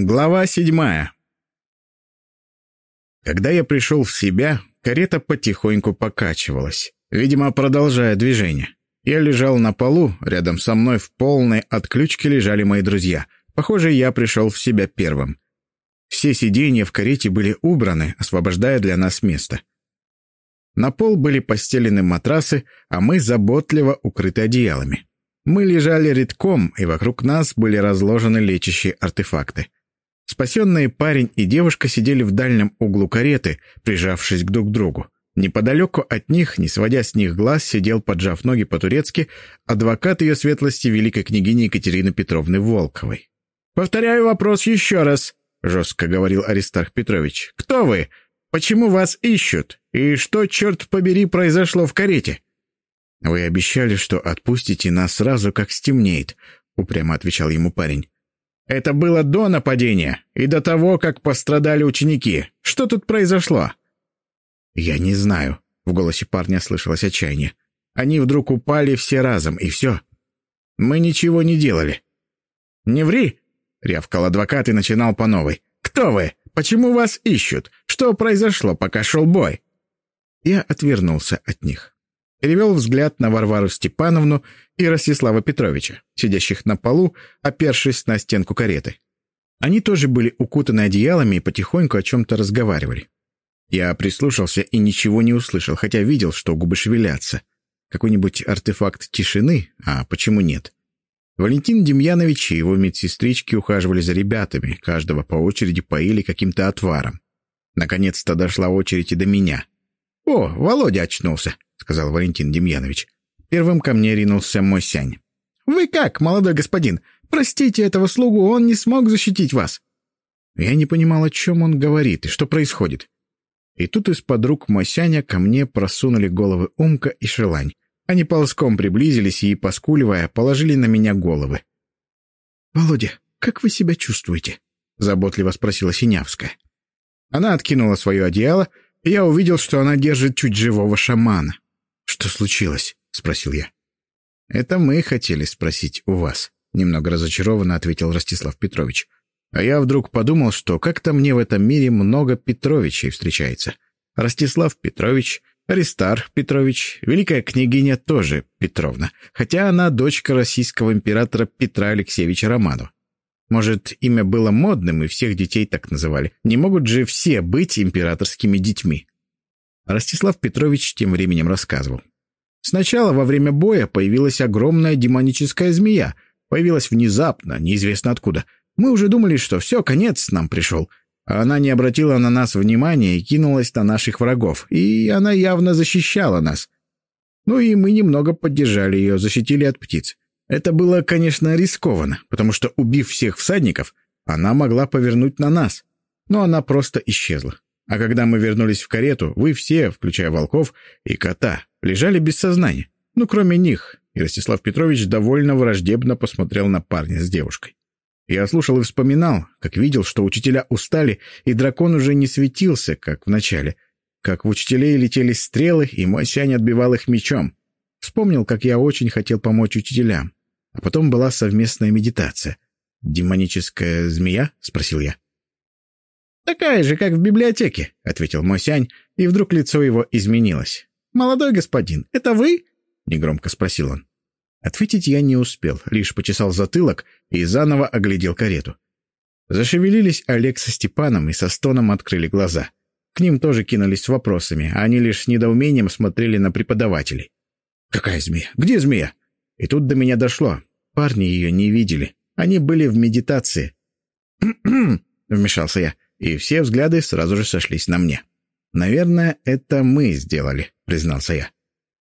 Глава седьмая. Когда я пришел в себя, карета потихоньку покачивалась, видимо, продолжая движение. Я лежал на полу, рядом со мной в полной отключке лежали мои друзья. Похоже, я пришел в себя первым. Все сиденья в карете были убраны, освобождая для нас место. На пол были постелены матрасы, а мы заботливо укрыты одеялами. Мы лежали редком, и вокруг нас были разложены лечащие артефакты. Спасенные парень и девушка сидели в дальнем углу кареты, прижавшись друг к другу. Неподалеку от них, не сводя с них глаз, сидел, поджав ноги по-турецки, адвокат ее светлости великой княгини Екатерины Петровны Волковой. «Повторяю вопрос еще раз», — жестко говорил Аристарх Петрович. «Кто вы? Почему вас ищут? И что, черт побери, произошло в карете?» «Вы обещали, что отпустите нас сразу, как стемнеет», — упрямо отвечал ему парень. Это было до нападения и до того, как пострадали ученики. Что тут произошло?» «Я не знаю», — в голосе парня слышалось отчаяние. «Они вдруг упали все разом, и все. Мы ничего не делали». «Не ври!» — рявкал адвокат и начинал по новой. «Кто вы? Почему вас ищут? Что произошло, пока шел бой?» Я отвернулся от них перевел взгляд на Варвару Степановну и Ростислава Петровича, сидящих на полу, опершись на стенку кареты. Они тоже были укутаны одеялами и потихоньку о чем-то разговаривали. Я прислушался и ничего не услышал, хотя видел, что губы шевелятся. Какой-нибудь артефакт тишины, а почему нет? Валентин Демьянович и его медсестрички ухаживали за ребятами, каждого по очереди поили каким-то отваром. Наконец-то дошла очередь и до меня. «О, Володя очнулся!» — сказал Валентин Демьянович. Первым ко мне ринулся мой сянь. «Вы как, молодой господин? Простите этого слугу, он не смог защитить вас». Я не понимал, о чем он говорит и что происходит. И тут из-под рук Мосяня ко мне просунули головы Умка и Шелань. Они ползком приблизились и, поскуливая, положили на меня головы. «Володя, как вы себя чувствуете?» — заботливо спросила Синявская. Она откинула свое одеяло, и я увидел, что она держит чуть живого шамана. «Что случилось?» — спросил я. «Это мы хотели спросить у вас», — немного разочарованно ответил Ростислав Петрович. «А я вдруг подумал, что как-то мне в этом мире много Петровичей встречается. Ростислав Петрович, Аристарх Петрович, великая княгиня тоже Петровна, хотя она дочка российского императора Петра Алексеевича Романова. Может, имя было модным, и всех детей так называли. Не могут же все быть императорскими детьми. Ростислав Петрович тем временем рассказывал. Сначала во время боя появилась огромная демоническая змея. Появилась внезапно, неизвестно откуда. Мы уже думали, что все, конец нам пришел. А она не обратила на нас внимания и кинулась на наших врагов. И она явно защищала нас. Ну и мы немного поддержали ее, защитили от птиц. Это было, конечно, рискованно, потому что, убив всех всадников, она могла повернуть на нас. Но она просто исчезла. А когда мы вернулись в карету, вы все, включая волков и кота, лежали без сознания. Ну, кроме них. И Ростислав Петрович довольно враждебно посмотрел на парня с девушкой. Я слушал и вспоминал, как видел, что учителя устали, и дракон уже не светился, как в начале. Как в учителей летели стрелы, и мой отбивал их мечом. Вспомнил, как я очень хотел помочь учителям. А потом была совместная медитация. «Демоническая змея?» — спросил я. «Такая же, как в библиотеке», — ответил Мосянь, и вдруг лицо его изменилось. «Молодой господин, это вы?» — негромко спросил он. Ответить я не успел, лишь почесал затылок и заново оглядел карету. Зашевелились Олег со Степаном и со стоном открыли глаза. К ним тоже кинулись с вопросами, а они лишь с недоумением смотрели на преподавателей. «Какая змея? Где змея?» И тут до меня дошло. Парни ее не видели. Они были в медитации. вмешался я и все взгляды сразу же сошлись на мне. «Наверное, это мы сделали», — признался я.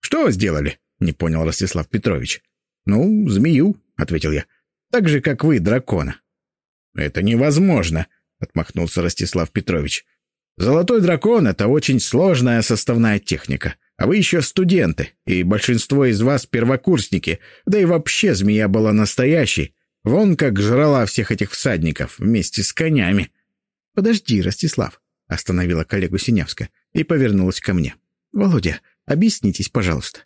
«Что сделали?» — не понял Ростислав Петрович. «Ну, змею», — ответил я. «Так же, как вы, дракона». «Это невозможно», — отмахнулся Ростислав Петрович. «Золотой дракон — это очень сложная составная техника. А вы еще студенты, и большинство из вас первокурсники, да и вообще змея была настоящей. Вон как жрала всех этих всадников вместе с конями». «Подожди, Ростислав», — остановила коллегу Синявска и повернулась ко мне. «Володя, объяснитесь, пожалуйста».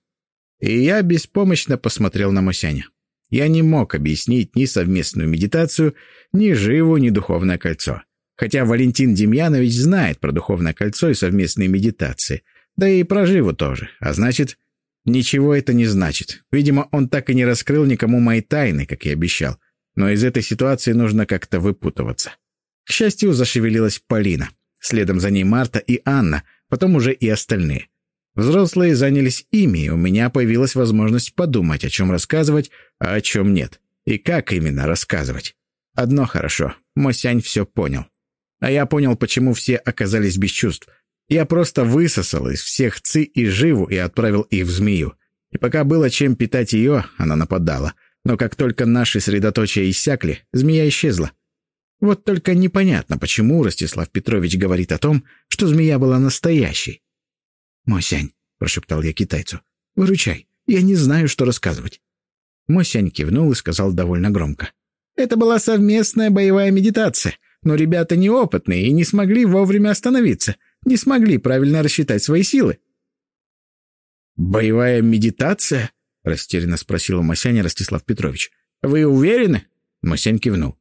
И я беспомощно посмотрел на Мосяня. Я не мог объяснить ни совместную медитацию, ни живу, ни духовное кольцо. Хотя Валентин Демьянович знает про духовное кольцо и совместные медитации. Да и про живу тоже. А значит, ничего это не значит. Видимо, он так и не раскрыл никому мои тайны, как и обещал. Но из этой ситуации нужно как-то выпутываться. К счастью, зашевелилась Полина. Следом за ней Марта и Анна, потом уже и остальные. Взрослые занялись ими, и у меня появилась возможность подумать, о чем рассказывать, а о чем нет. И как именно рассказывать. Одно хорошо, Мосянь все понял. А я понял, почему все оказались без чувств. Я просто высосал из всех ци и живу и отправил их в змею. И пока было чем питать ее, она нападала. Но как только наши средоточия иссякли, змея исчезла. Вот только непонятно, почему Ростислав Петрович говорит о том, что змея была настоящей. «Мосянь», — прошептал я китайцу, — «выручай, я не знаю, что рассказывать». Мосянь кивнул и сказал довольно громко. «Это была совместная боевая медитация, но ребята неопытные и не смогли вовремя остановиться, не смогли правильно рассчитать свои силы». «Боевая медитация?» — растерянно спросил у Масяня Ростислав Петрович. «Вы уверены?» — Масянь кивнул.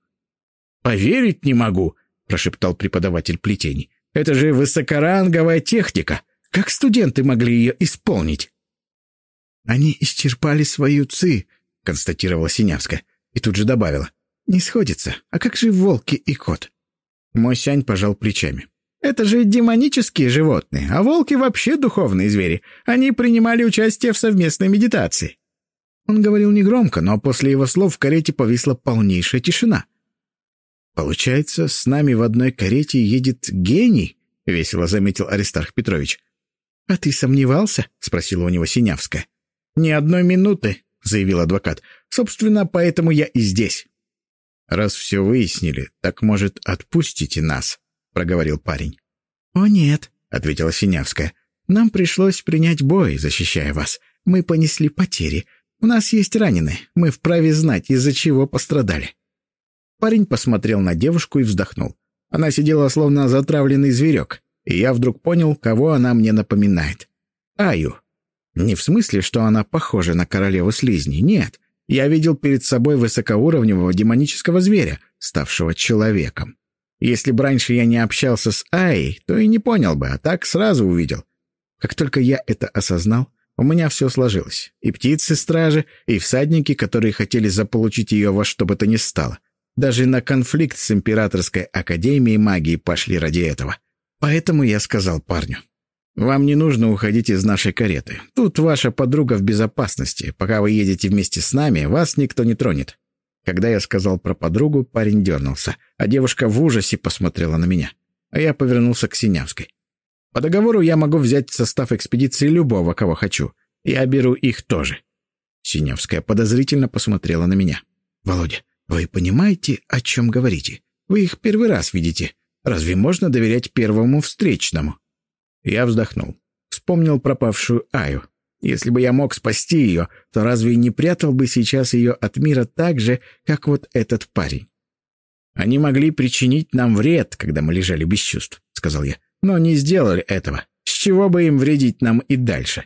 «Поверить не могу», — прошептал преподаватель плетений. «Это же высокоранговая техника. Как студенты могли ее исполнить?» «Они исчерпали свою ци», — констатировала Синявская, и тут же добавила. «Не сходится. А как же волки и кот?» Мой сянь пожал плечами. «Это же демонические животные, а волки вообще духовные звери. Они принимали участие в совместной медитации». Он говорил негромко, но после его слов в карете повисла полнейшая тишина. «Получается, с нами в одной карете едет гений?» — весело заметил Аристарх Петрович. «А ты сомневался?» — спросила у него Синявская. «Ни одной минуты», — заявил адвокат. «Собственно, поэтому я и здесь». «Раз все выяснили, так, может, отпустите нас?» — проговорил парень. «О, нет», — ответила Синявская. «Нам пришлось принять бой, защищая вас. Мы понесли потери. У нас есть раненые. Мы вправе знать, из-за чего пострадали». Парень посмотрел на девушку и вздохнул. Она сидела словно затравленный зверек, и я вдруг понял, кого она мне напоминает. Аю. Не в смысле, что она похожа на королеву слизней, нет. Я видел перед собой высокоуровневого демонического зверя, ставшего человеком. Если бы раньше я не общался с Ай, то и не понял бы, а так сразу увидел. Как только я это осознал, у меня все сложилось. И птицы-стражи, и всадники, которые хотели заполучить ее во что бы то ни стало. Даже на конфликт с Императорской Академией Магии пошли ради этого. Поэтому я сказал парню, «Вам не нужно уходить из нашей кареты. Тут ваша подруга в безопасности. Пока вы едете вместе с нами, вас никто не тронет». Когда я сказал про подругу, парень дернулся, а девушка в ужасе посмотрела на меня. А я повернулся к Синявской. «По договору я могу взять состав экспедиции любого, кого хочу. Я беру их тоже». Синявская подозрительно посмотрела на меня. «Володя, вы понимаете, о чем говорите? Вы их первый раз видите. Разве можно доверять первому встречному?» Я вздохнул. Вспомнил пропавшую Аю. Если бы я мог спасти ее, то разве не прятал бы сейчас ее от мира так же, как вот этот парень? «Они могли причинить нам вред, когда мы лежали без чувств», — сказал я. «Но не сделали этого. С чего бы им вредить нам и дальше?»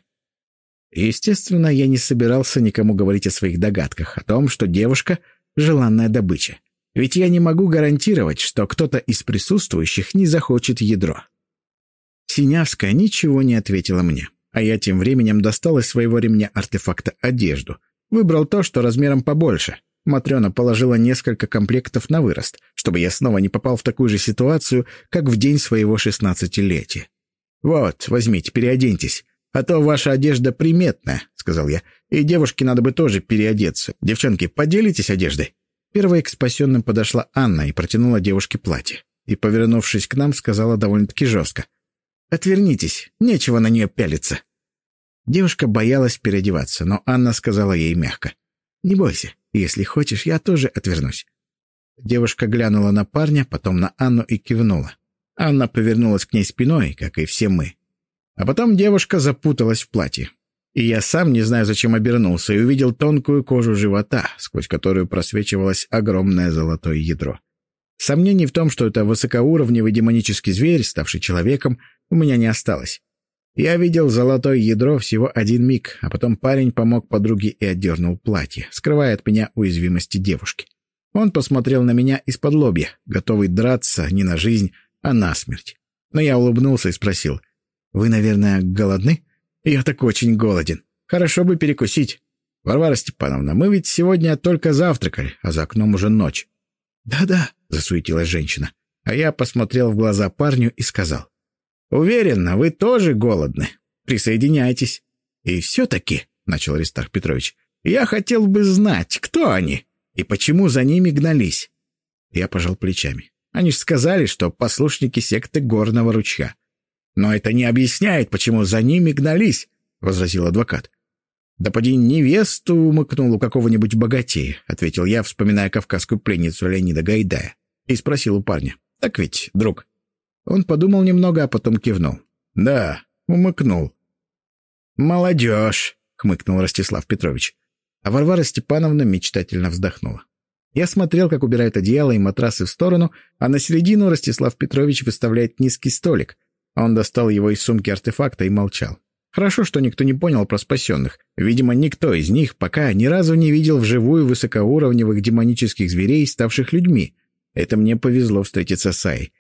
Естественно, я не собирался никому говорить о своих догадках, о том, что девушка желанная добыча. Ведь я не могу гарантировать, что кто-то из присутствующих не захочет ядро. Синявская ничего не ответила мне, а я тем временем достал из своего ремня артефакта одежду. Выбрал то, что размером побольше. Матрена положила несколько комплектов на вырост, чтобы я снова не попал в такую же ситуацию, как в день своего шестнадцатилетия. «Вот, возьмите, переоденьтесь. А то ваша одежда приметная», — сказал я. И девушке надо бы тоже переодеться. Девчонки, поделитесь одеждой?» Первой к спасенным подошла Анна и протянула девушке платье. И, повернувшись к нам, сказала довольно-таки жестко. «Отвернитесь, нечего на нее пялиться». Девушка боялась переодеваться, но Анна сказала ей мягко. «Не бойся, если хочешь, я тоже отвернусь». Девушка глянула на парня, потом на Анну и кивнула. Анна повернулась к ней спиной, как и все мы. А потом девушка запуталась в платье и я сам не знаю, зачем обернулся, и увидел тонкую кожу живота, сквозь которую просвечивалось огромное золотое ядро. Сомнений в том, что это высокоуровневый демонический зверь, ставший человеком, у меня не осталось. Я видел золотое ядро всего один миг, а потом парень помог подруге и отдернул платье, скрывая от меня уязвимости девушки. Он посмотрел на меня из-под лобья, готовый драться не на жизнь, а на смерть. Но я улыбнулся и спросил, «Вы, наверное, голодны?» «Я так очень голоден. Хорошо бы перекусить». «Варвара Степановна, мы ведь сегодня только завтракали, а за окном уже ночь». «Да-да», — засуетилась женщина. А я посмотрел в глаза парню и сказал, «Уверен, вы тоже голодны. Присоединяйтесь». «И все-таки», — начал Аристарх Петрович, «я хотел бы знать, кто они и почему за ними гнались». Я пожал плечами. Они же сказали, что послушники секты Горного ручья. «Но это не объясняет, почему за ними гнались», — возразил адвокат. «Да поди невесту умыкнул у какого-нибудь богатея», — ответил я, вспоминая кавказскую пленницу Леонида Гайдая, и спросил у парня. «Так ведь, друг?» Он подумал немного, а потом кивнул. «Да, умыкнул». «Молодежь», — хмыкнул Ростислав Петрович. А Варвара Степановна мечтательно вздохнула. Я смотрел, как убирают одеяло и матрасы в сторону, а на середину Ростислав Петрович выставляет низкий столик. Он достал его из сумки артефакта и молчал. Хорошо, что никто не понял про спасенных. Видимо, никто из них пока ни разу не видел вживую высокоуровневых демонических зверей, ставших людьми. Это мне повезло встретиться с Ай.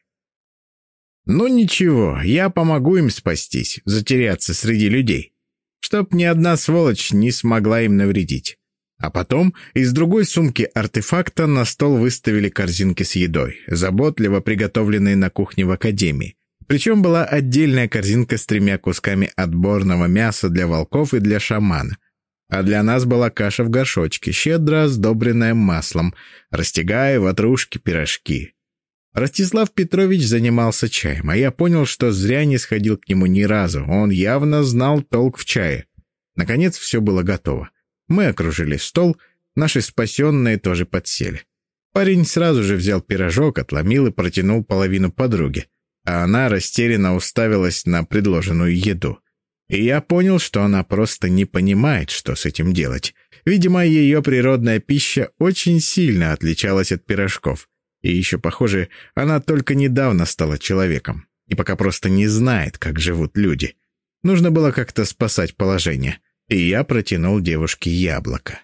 Ну ничего, я помогу им спастись, затеряться среди людей. Чтоб ни одна сволочь не смогла им навредить. А потом из другой сумки артефакта на стол выставили корзинки с едой, заботливо приготовленные на кухне в академии. Причем была отдельная корзинка с тремя кусками отборного мяса для волков и для шамана. А для нас была каша в горшочке, щедро сдобренная маслом, растягая ватрушки, пирожки. Ростислав Петрович занимался чаем, а я понял, что зря не сходил к нему ни разу. Он явно знал толк в чае. Наконец все было готово. Мы окружили стол, наши спасенные тоже подсели. Парень сразу же взял пирожок, отломил и протянул половину подруге, а она растерянно уставилась на предложенную еду. И я понял, что она просто не понимает, что с этим делать. Видимо, ее природная пища очень сильно отличалась от пирожков. И еще, похоже, она только недавно стала человеком и пока просто не знает, как живут люди. Нужно было как-то спасать положение, и я протянул девушке яблоко.